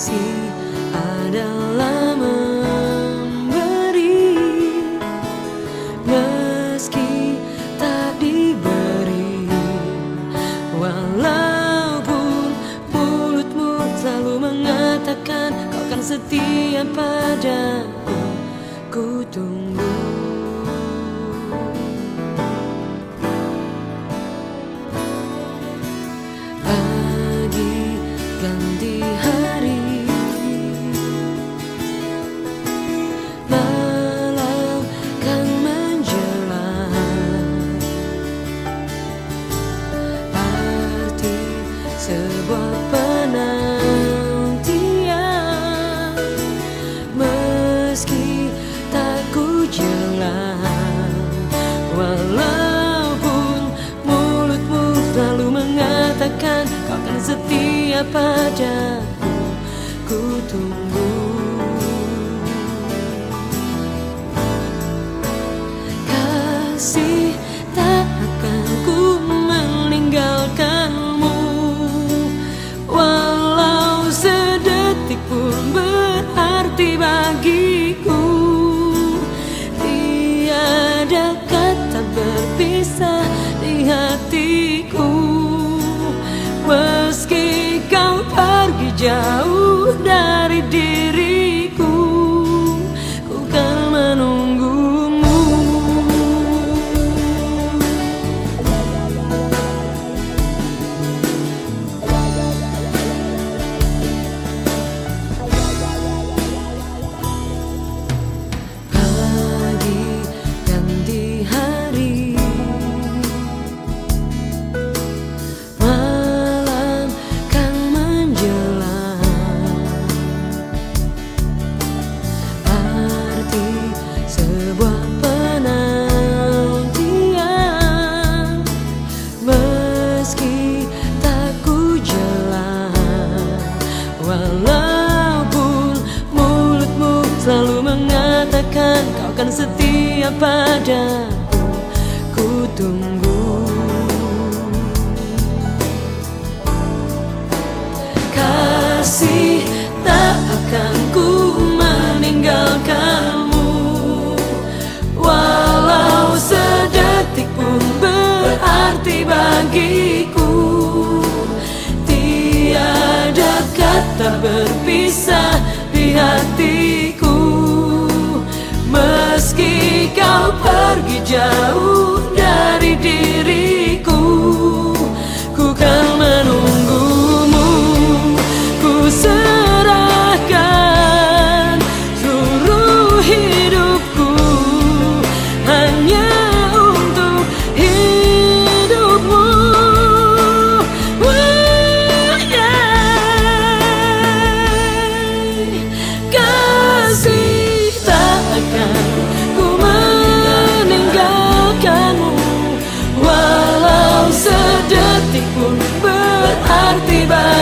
kasih adalah memberi. Meski tak diberi walaupun mulutmu selalu mengatakan kau akan setia padaku. Ku tunggu padaku Ku tunggu. Kasih tak akan ku meninggalkanmu. Walau sedetik pun berarti bagiku. Tiada kata berpisah mengatakan Kau kan setia padaku. Ku tunggu. Kasih tak akan ku meninggalkanmu. Walau sedetik pun berarti bagiku jauh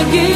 again.